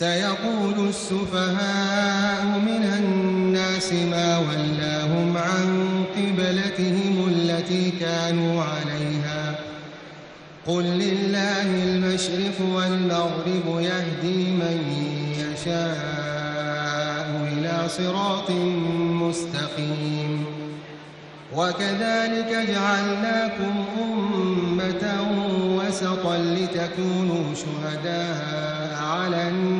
سيقول السفهاء من الناس ما ولاهم عن قبلتهم التي كانوا عليها. قل لله المشرق والمغرب يهدي من يشاء إلى صراط مستقيم. وكذلك جعلناكم أمة وسطا لتكونوا شهداء على الناس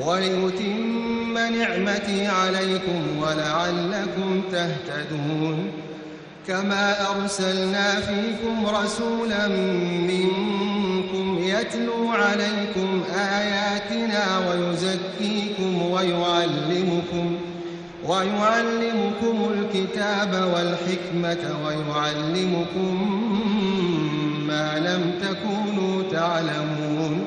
ولأتم نعمتي عليكم ولعلكم تهتدون كما أرسلنا فيكم رسولا منكم يتلو عليكم آياتنا ويزكيكم ويعلمكم ويعلمكم الكتاب والحكمة ويعلمكم ما لم تكونوا تعلمون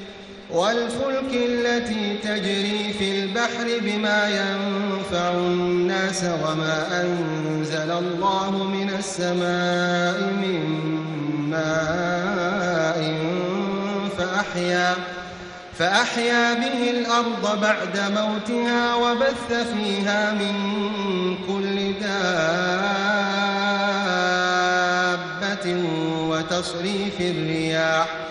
والفلك التي تجري في البحر بما ينفع الناس وما أنزل الله من السماء من ماء فأحيا فأحيا به الأرض بعد موتها وبث فيها من كل دابة وتصريف الرياح.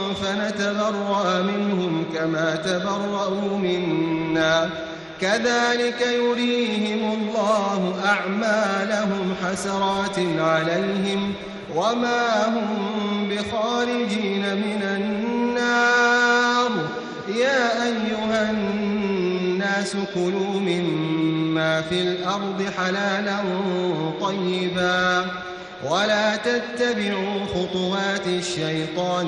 فنتبرأ منهم كما تبرأوا منا. كذلك يريهم الله أعمالهم حسرات عليهم وما هم بخارجين من النار. يا أيها الناس كلوا مما في الأرض حلالا طيبا. ولا تتبعوا خطوات الشيطان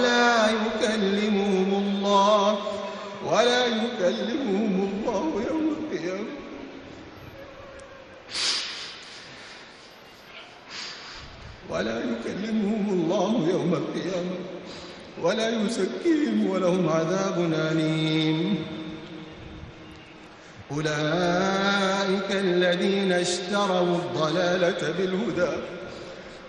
ولا يكلمهم الله ولا يكلمهم الله يوم القيامة. ولا يكلمهم الله يوم القيامة ولا يزكيهم ولهم عذاب أليم. أولئك الذين اشتروا الضلالة بالهدى.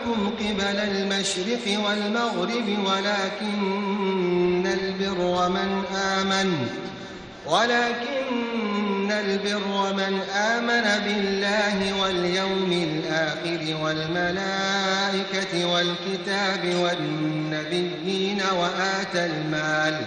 وجوهكم قبل المشرق والمغرب ولكن البر من آمن ولكن البر من آمن بالله واليوم الآخر والملائكة والكتاب والنبيين وآتى المال.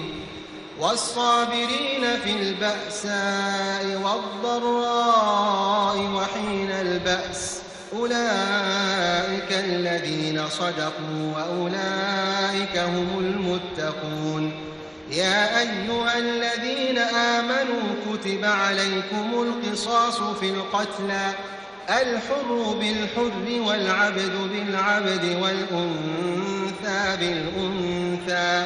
والصابرين في البأساء والضراء وحين البأس أولئك الذين صدقوا وأولئك هم المتقون يا أيها الذين آمنوا كتب عليكم القصاص في القتلى الحر بالحر والعبد بالعبد والأنثى بالأنثى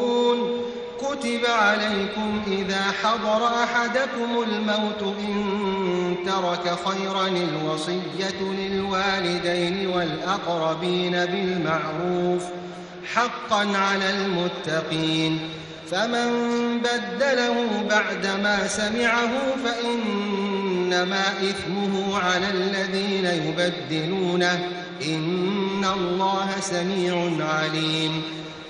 كتب عليكم إذا حضر أحدكم الموت إن ترك خيرا الوصية للوالدين والأقربين بالمعروف حقا على المتقين فمن بدله بعدما سمعه فإن إنما إثمه على الذين يبدلونه إن الله سميع عليم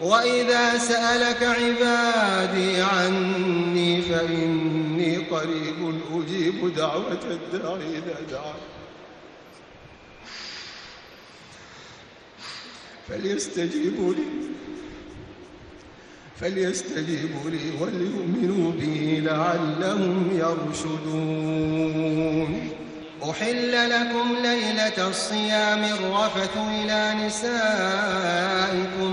وإذا سألك عبادي عني فإني قريب أجيب دعوة الداعي إذا دعا. فليستجيبوا لي فليستجيبوا لي وليؤمنوا به لعلهم يرشدون. أحل لكم ليلة الصيام الرفث إلى نسائكم.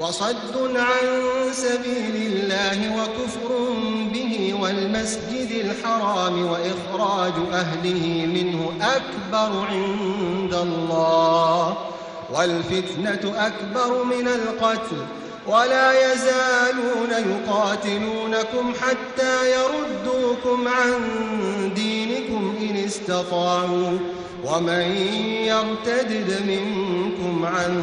وصد عن سبيل الله وكفر به والمسجد الحرام وإخراج أهله منه أكبر عند الله والفتنة أكبر من القتل ولا يزالون يقاتلونكم حتى يردوكم عن دينكم إن استطاعوا ومن يرتدد منكم عن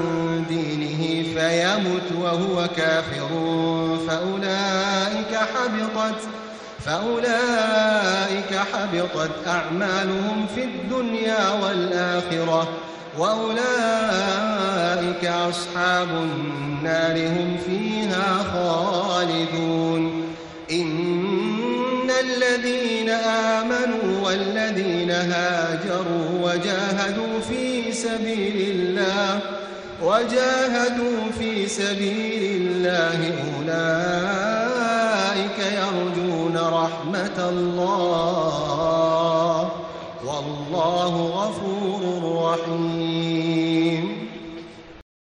دينه فيمت وهو كافر فأولئك حبطت فأولئك حبطت أعمالهم في الدنيا والآخرة وأولئك أصحاب النار هم فيها خالدون إن الذين آمنوا والذين هاجروا وجاهدوا في سبيل الله وجاهدوا في سبيل الله أولئك يرجون رحمة الله. والله غفور رحيم.